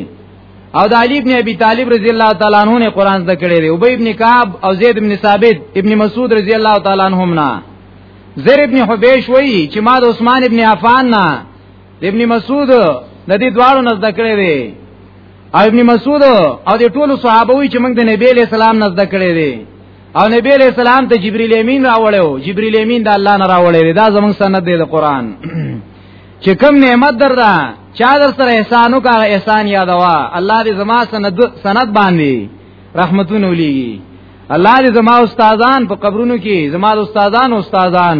او د علی ابن ابي طالب رضی الله تعالی عنہ نه قران زده کړی دی ابي ابن کعب او زید ابن ثابت ابن مسعود رضی الله تعالی عنهم نه زر ابن حبیش وی چې ما د عثمان ابن عفان نه ابن مسعود د دې دواړو نزد کړی دی او ابن مسعود او د ټولو صحابه وی چې موږ د نبی له سلام نزد کړی دی او نبی له سلام ته جبرئیل امین راوړیو جبرئیل امین د الله نه راوړی دا زموږ سند دی د قران چې کوم نعمت دردا چا در سره احسانو کا احسان یادوا الله دې زما سند سند باندې رحمتونه ولي الله دې زما استادان په قبرونو کې زما استادان استادان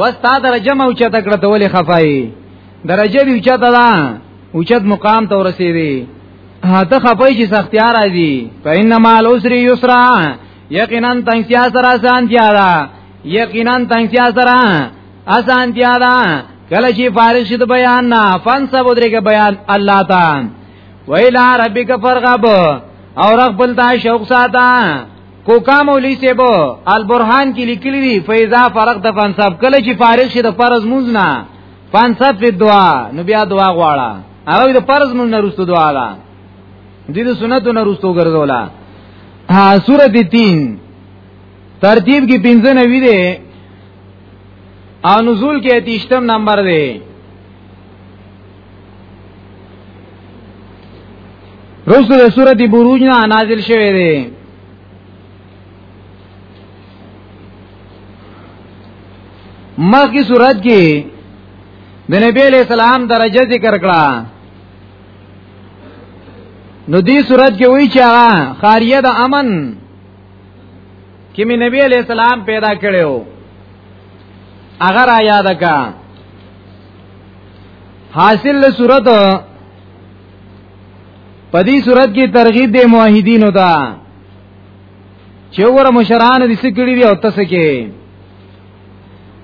وستا درجه مو چته کړه ته ولې خفای درجه دی چته دا اوچت مقام ته ورسېږي ته خفای چې سختیا راځي فینما العسر یسرا یقینا تنگسیا سره سانتیا دا یقینا تنگسیا سره اسانتیا دا کله چې فارغ شید بیان نه فن سب درګه بیان الله تعالی ویلا ربک فرغب اور خپل دا شوق ساته کوکا مولوی صاحب البرهان کې لیکلی دی فیضا فرق د فنصب کله چې فارغ شي د فرض مونږ نه فنصب په دعا نو بیا دعا غواړه هغه د فرض مونږ نه رسو دعا ده دې د سنتو نه رسو ګرځولا ها سورۃ 3 ترتیب کې 15 نوی دی او نزول کې 18 نمبر دی رسول سورۃ بروج نه نازل شوه دی مخی صورت کې د نبی علیہ السلام درجه ذکر کړه نو دې صورت کې وی چې هغه خاریه د امن کې می نبی علیہ السلام پیدا کړو اگر آیا دکا حاصل له صورت پدی صورت کې ترغیب دی موحدین وتا چې ور مشران دې سکړي دی او تاسو کې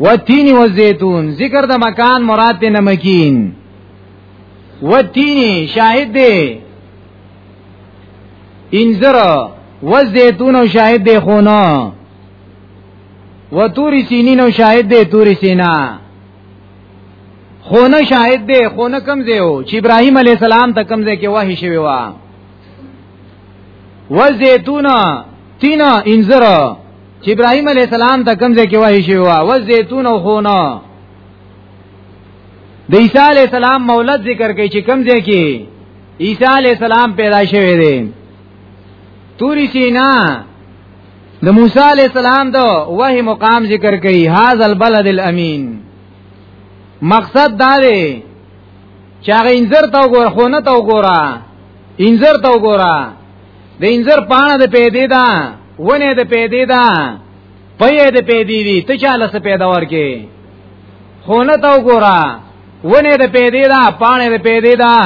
وتینی و زیتون ذکر د مکان مراد نه مکین وتینی شاهد دی انذر و زیتون او شاهد دی خونه و توری سینین او شاهد دی توری سینا خونه شاهد دی خونه کم دی او چې ابراهيم عليه السلام ته کم دی کې وحي شوی و وزيتونا تینا انذر چې ابراهيم عليه السلام ته کم دی کې وحي شوی و وزيتونا خونه د عیسی علی السلام مولد ذکر کوي چې کم دی کې عیسی علی السلام پیدا شوی دی توری سینا د موسی علی السلام ته وه مقام ذکر کړي هاذ البلد الامین مقصد دا دی چې هغه انځر تا وګوره خو نه تا وګوره انځر تا وګوره د انځر پانه د پیدې دا ونه د پیدې دا پې د پیدې دي ته چاله څه پیدا ورکې خو نه تا وګوره ونه د پیدې دا پانه د پیدې دا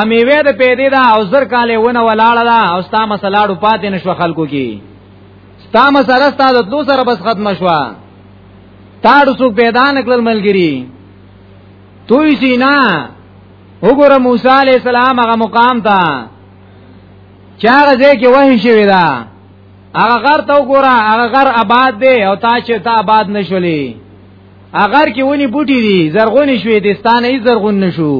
امیوه د پیدې دا او زر کاله ونه ولاړه دا او ستا مسلاړو پاتې نشو خلکو کې ستا مسله ستا د تلو سره بس ختم شوه تاړو څوک پیدا نکړل ملګری توی سینا وګوره موسی علی السلام هغه مقام ته چاغه ځای کې وحی شوی دا هغه غر ته وګوره هغه غر آباد دی او تا چې تا آباد نشولې اگر کې ونی بوټي دي زرغونی شوې دستان یې زرغون نشو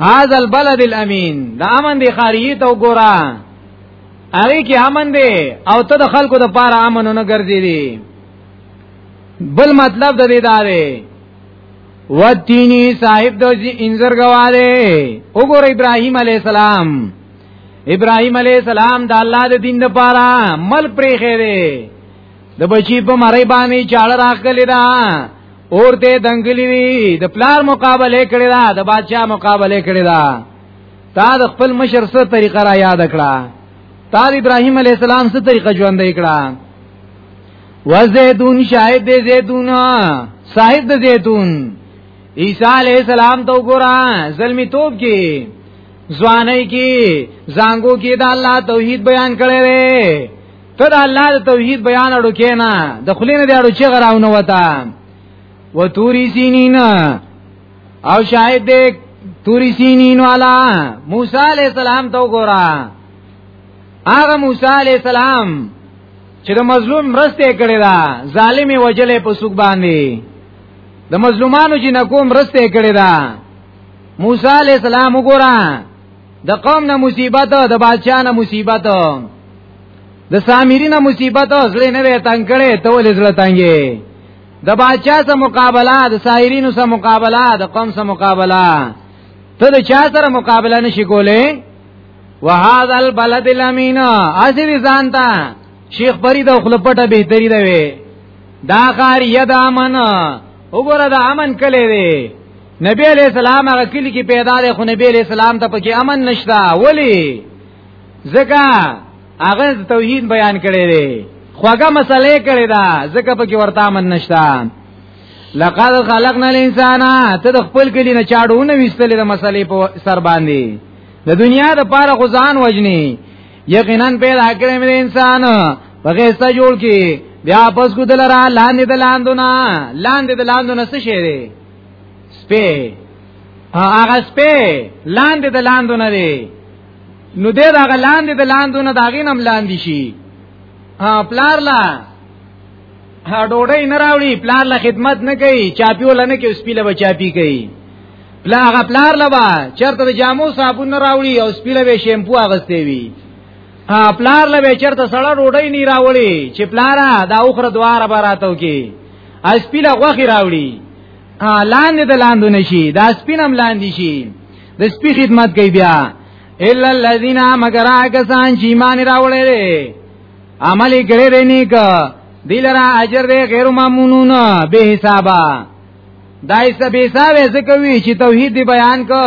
هاذ البلد الامین دا امن دی خاریه تو ګورا هغه کې امن دی او ته د خلکو د پاره امن نه ګرځې دي بل مطلب د دې دارې وتینی صاحب د انځر غواله وګوره ابراهیم علی السلام ابراهیم علی السلام د الله د دین لپاره مل پرې خېره د بچی په مړی باندې چاړه راخلی دا اور ته دنګلی وی د پلار مقابله کړی دا د بادشاہ مقابله کړی دا تا د خپل مشر سره طریقه را یاد کړه تا د ابراهیم علی السلام سره طریقه ژوند کړه و زیدون شاهد د زیدون صاحب د زیدون عیسی علی السلام تو ګورا زلمی توپ کې ځواني کې زنګو کې د الله توحید بیان کړي ته د الله د توحید بیان اړو کینا د خلینو د اړو چې غراونه وتا و توری سینین او شاید دې توری سینین والا موسی علی السلام تو ګورا هغه موسی علی السلام چې د مظلوم مرسته کړی دا ظالمي وجلې په سوق باندې د مظلومانو چې نکوم مرسته کړی دا موسی علی السلام وګورئ د قوم نه مصیبت د بادشاہ نه مصیبت د سامری نه مصیبت زړه نه وې تنگ کړي ته ولې زړه تنګې د بادشاہ سره مقابله د سایرینو سره مقابله د قوم سره مقابله ته د چا سره مقابله نشي کولې وهذا البلد الامین اسی ځان ته شیخ فرید او خلپټه به تری دی دا خار ید امن وګوره دا امن کله دی نبی علیہ السلام هغه کلی کې پیدا دی خو نبی علیہ السلام ته پکې امن نشتا ولی ځکه هغه توحید بیان کړی دی خوګه مسلې کړی دا ځکه پکې ورته امن نشتا لقد خلقنا الانسان ته د خپل کلی نه چاړو نه وستلې د مسلې په سر باندې د دنیا د پاره غزان وجنی یقینا پیدا کړی مې انسان بغیر ستا جوړ کی بیا پس کو دلرا لاندې د لاندونه لاندې د لاندونه څه شي سپه هغه سپه لاندې د لاندو نه دی نو دې دا لاندې د لاندو نه دا غینم لاندې شي ها پلار لا ها ډوډۍ نه راوړي پلار لا خدمت نه کوي چاپیو لنه کې سپیله بچا پی کوي پلا هغه پلار لبا چرته د جامو صابون نه راوړي او سپیله به شیمپو اغستې وي ها پلار لبا چرته سړه ډوډۍ نه راوړي چې پلارا دا اوخره دواره براتو کې اس پیله غوخي راوړي لاندې د لاندو نشي دا سپینم لاندې شي د سپی خدمت کوي بیا الا الذين مگر کسان چې ایمان راوړل دي عمل کړي دي نیک دلرا اجر دې غیر مامونون به حسابا دای سبې ساوې زکوي چې توحید بیان کو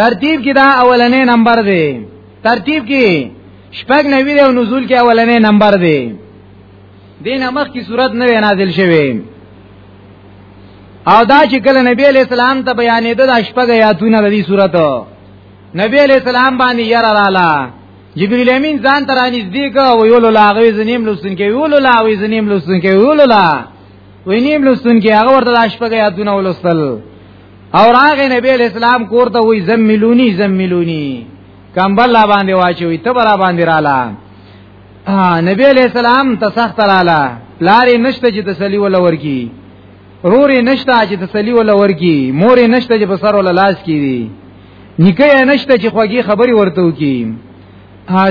ترتیب کې دا اولنې نمبر دی ترتیب کې شپږ نوی دی او نزول کې اولنې نمبر دی دینه مخ کی صورت نه نازل شوه او دا چې کله نبی علیہ السلام ته بیانې ده د شپږ آیاتونه د دې صورت نبی علیہ السلام باندې یاره رااله جبرئیل امین ځان تر نږدې کا ویول لاغوي زنیم لوستن کې ویول لاغوي زنیم لوستن کې ویول لا وینیم لوستن کې هغه ورته د شپږ آیاتونه ولوستل او راغه نبی اسلام کور ته وای زملونی زملونی کمبل لا باندې واچوي ته برا باندې رااله نبی علیہ السلام ته سخت رااله لارې نشته چې تسلی ولا ورکی رورې نشته چې تسلی ولا ورکی مورې نشته چې بسر ولا لاس کیږي نکه نشته چې خوږی خبري ورته وکي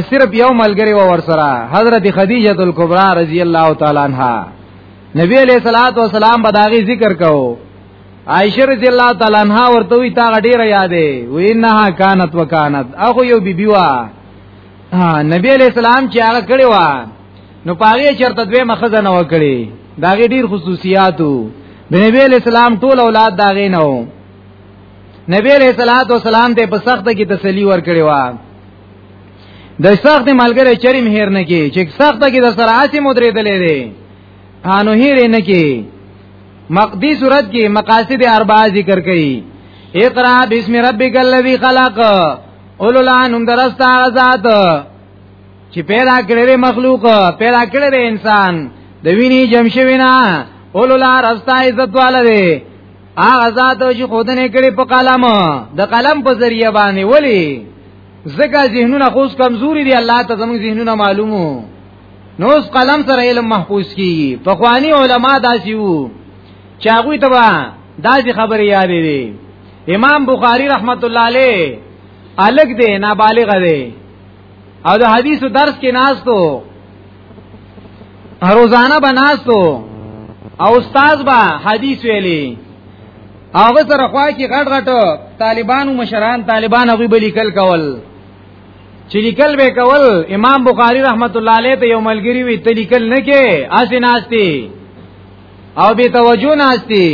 صرف یو ملګری و ورسره حضرت خدیجه الکبرى رضی الله تعالی عنها نبی علیہ الصلوۃ والسلام بداغي ذکر کو عائشه رضی الله تعالی عنها ورته وی تا غډیر یادې و انها کانت وکانت اخو یو بیبي وا نبی علیہ السلام چې هغه کړی وا نو پاره چرته دوی مخزه نه وکړي دا غي ډیر خصوصیاتو د نبی علیہ السلام ټول اولاد دا غي نه وو نبی علیہ الصلات والسلام ته په سخت کې تسلی ورکړي وا د سخت ملګری چریم هیر نه کی چې سخت کې د سره عاصم درې دلې دي انو هیر نه کی مقدی صورت کې مقاصد اربعه ذکر کړي اقرا بسم ربک الذی خلق اولو لانم درستا ذات چې پیدا کړی مخلوق پیدا کړی انسان د ویني جمشوینا اولو لا رستا عزت والده هغه ذات چې خودنه کړي په قلم د قلم په ذریعہ باندې ولی زګه ذهنونه خوش کمزوري دي الله ته زموږ ذهنونه معلومو نو اس قلم سره علم محفوظ کیږي په خواني علما داسي وو چاغوي تبا داسي خبري یادې دي امام بخاری رحمت الله علیه الګ دی نابالغ دی او د حدیثو درس کې ناستو روزانه به ناستو او استاد به حدیث ویلی هغه سره خوا کې غټ غټ طالبانو مشران طالبان هغه بلی کل کول چې لیکل به کول امام بخاری رحمت الله علیه ته یو ملګری وی ته لیکل نه کې اسی ناشتي او به توجه ناشتي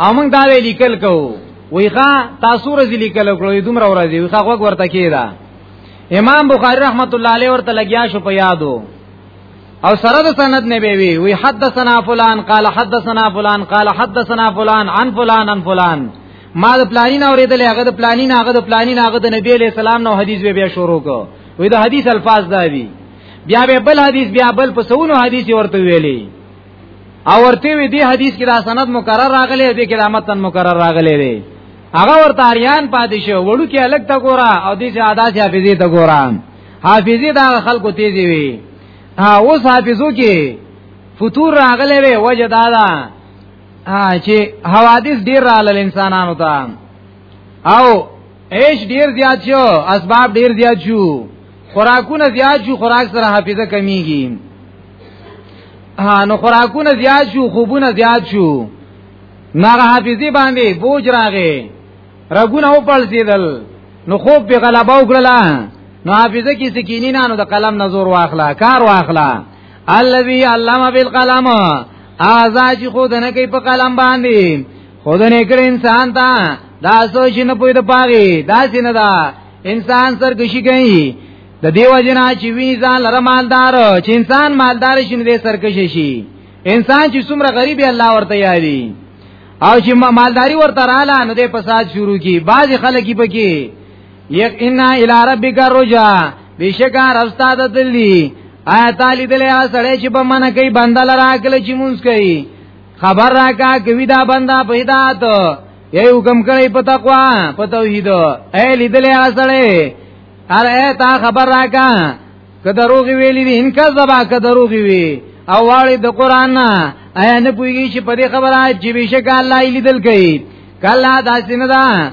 او موږ دا لیکل کو وی ښا تاسو ورځ لیکل کړو دومره ورځ وی ښا وګ ورته کیدا امام بخاری رحمت الله علیه ورته لګیا شو په یادو او سره د سند نه به وی وی حدثنا فلان قال حدثنا فلان قال حدثنا فلان عن فلان عن فلان ما د پلانین اوریدل هغه د پلانین هغه د پلانین هغه د نبی علی سلام نو حدیث به بیا شروع کو وې د حدیث الفاظ دا دي بیا به بل حدیث بیا بل په سونو حدیث ورته ویلي او ورته وی دی حدیث کې دا سند مکرر راغلی دی کې دا متن مکرر راغلی دی هغه ورته اریان پاتې شو وړو کې الګ تا ګورا او دې چې ادا چې حافظي تا ګورا حافظي دا خلکو تیزی وی ها اوس حافظو کې فطور راغلی وی وجه دا ده ا چې حوادث ډیر رالل انسانانو ته او ایش ډیر زیات شو اسباب ډیر زیات شو خوراکونه زیات شو خوراک سره حافظه کمیږي نو خوراکونه زیات شو خوبونه زیات شو ناغه حافظه باندې بوج راغې رګونه او پړسیدل نو خوب به غلبه وکړه نو حافظه کې سکینی نه نو د قلم نزور واخلا کار واخلا الذي علم بالقلم ازا چې خود نه کوي په قلم باندې خود نه کړ انسان ته دا سوچ نه پوي د پاغي دا سینه دا انسان سر کشي کوي د دیو جنا چې وی ځان لره مالدار چې انسان مالدار شي نه سر کشي شي انسان چې څومره غریب الله ورته یاري او چې مالداری ورته رااله نو د فساد شروع کی بعضی خلک پکې یقینا الی ربک الرجا بشکا رستا د دلی آیا تعالی دلی سړی چې په من کوي بنده لرا کله چې مونږ کوي خبر راکا کوي دا بنده په هدایت یې حکم کوي په تقوا په توحید اے لیدلی سړی ار اے تا خبر راکا که دروغ ویلی دي ان کا زبا که دروغ وی او واړی د قران نه ایا نه پوهیږي چې په دې خبره چې بشک الله یې لیدل کوي کله داسې نه ده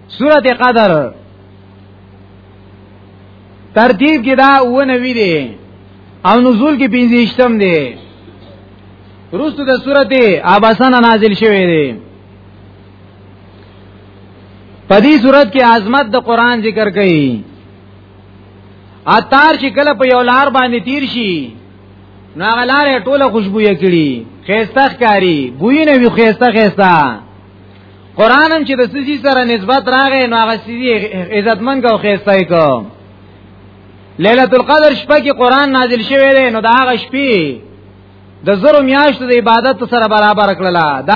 سورت قدر ترتیب کې دا و نوی دی او نزول کې پنځشتم دی روستو د سورت اباسان نازل شوی دی په دې صورت کې عظمت د قران ذکر کړي اتار چې کله په یو لار باندې تیر شي نو غلاره ټوله خوشبوې کړي خيسته ښکاری بوینه وی خيسته خيسته قران هم چې د سجدي سره نسبت راغی نو هغه سجدي عزتمن کو خېستای کو ليله القدر شپه کې قران نازل شوی دی نو دا هغه شپې د زرو میاشتو د عبادت سره برابر کړل دا